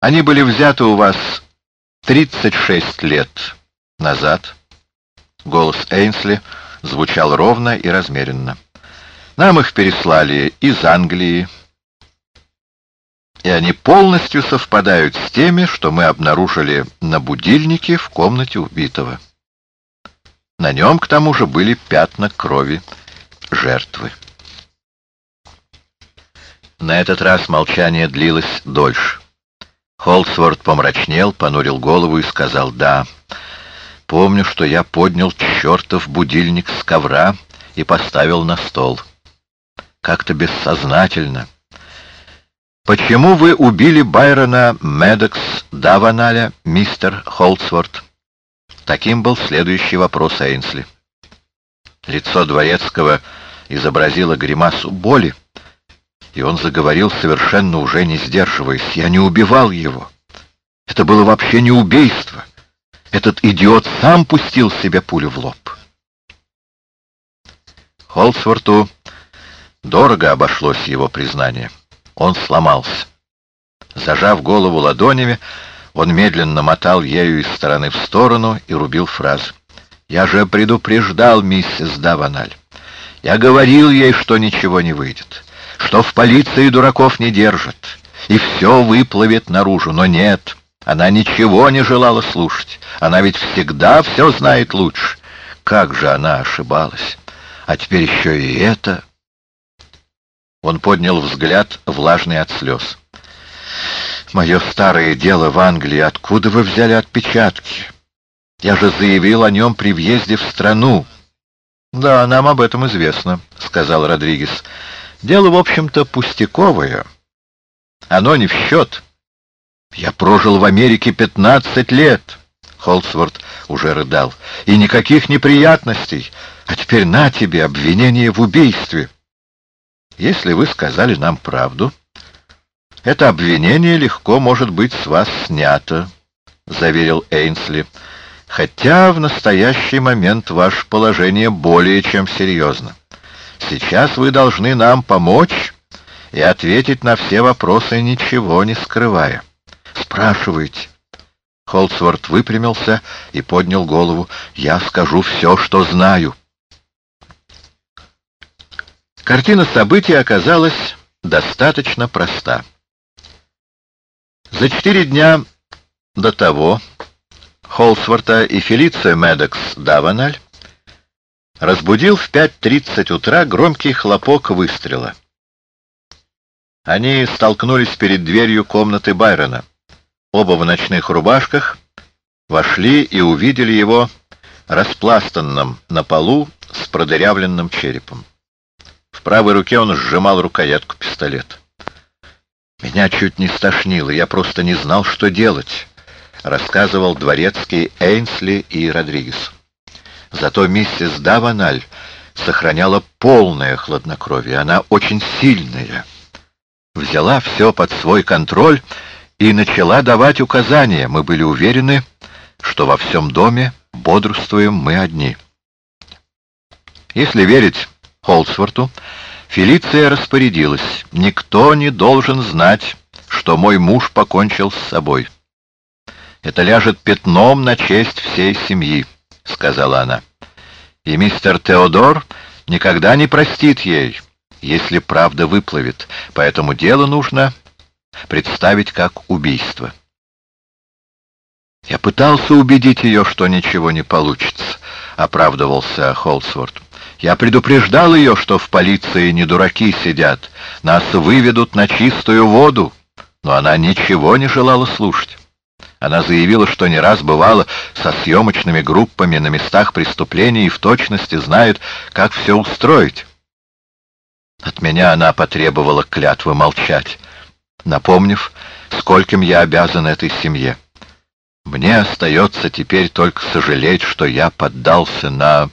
Они были взяты у вас 36 лет назад. Голос Эйнсли звучал ровно и размеренно. Нам их переслали из Англии, и они полностью совпадают с теми, что мы обнаружили на будильнике в комнате убитого. На нем, к тому же, были пятна крови жертвы. На этот раз молчание длилось дольше. Холсворт помрачнел, понурил голову и сказал «Да, помню, что я поднял чертов будильник с ковра и поставил на стол. Как-то бессознательно». «Почему вы убили Байрона Медекс Даваналя, мистер Холдсворт?» Таким был следующий вопрос Эйнсли. Лицо Дворецкого изобразило гримасу боли, и он заговорил, совершенно уже не сдерживаясь. «Я не убивал его. Это было вообще не убийство. Этот идиот сам пустил себе пулю в лоб». Холдсворту дорого обошлось его признание. Он сломался. Зажав голову ладонями, он медленно мотал ею из стороны в сторону и рубил фразы. «Я же предупреждал миссис Даваналь. Я говорил ей, что ничего не выйдет, что в полиции дураков не держат, и все выплывет наружу. Но нет, она ничего не желала слушать. Она ведь всегда все знает лучше. Как же она ошибалась! А теперь еще и это...» Он поднял взгляд, влажный от слез. «Мое старое дело в Англии. Откуда вы взяли отпечатки? Я же заявил о нем при въезде в страну». «Да, нам об этом известно», — сказал Родригес. «Дело, в общем-то, пустяковое. Оно не в счет. Я прожил в Америке пятнадцать лет». Холсворт уже рыдал. «И никаких неприятностей. А теперь на тебе обвинение в убийстве». Если вы сказали нам правду, это обвинение легко может быть с вас снято, — заверил Эйнсли, — хотя в настоящий момент ваше положение более чем серьезно. Сейчас вы должны нам помочь и ответить на все вопросы, ничего не скрывая. Спрашивайте. Холцворт выпрямился и поднял голову. «Я скажу все, что знаю». Картина событий оказалась достаточно проста. За четыре дня до того Холсворта и Фелиция Медекс Даваналь разбудил в 5.30 утра громкий хлопок выстрела. Они столкнулись перед дверью комнаты Байрона. Оба в ночных рубашках вошли и увидели его распластанным на полу с продырявленным черепом. В правой руке он сжимал рукоятку пистолета. «Меня чуть не стошнило, я просто не знал, что делать», — рассказывал дворецкий Эйнсли и Родригес. Зато миссис Даваналь сохраняла полное хладнокровие, она очень сильная. Взяла все под свой контроль и начала давать указания. Мы были уверены, что во всем доме бодрствуем мы одни. Если верить Холсворту, Фелиция распорядилась. «Никто не должен знать, что мой муж покончил с собой. Это ляжет пятном на честь всей семьи», — сказала она. «И мистер Теодор никогда не простит ей, если правда выплывет, поэтому дело нужно представить как убийство». «Я пытался убедить ее, что ничего не получится», — оправдывался Холсворт. Я предупреждал ее, что в полиции не дураки сидят, нас выведут на чистую воду, но она ничего не желала слушать. Она заявила, что не раз бывала со съемочными группами на местах преступлений и в точности знает, как все устроить. От меня она потребовала клятвы молчать, напомнив, скольким я обязан этой семье. Мне остается теперь только сожалеть, что я поддался на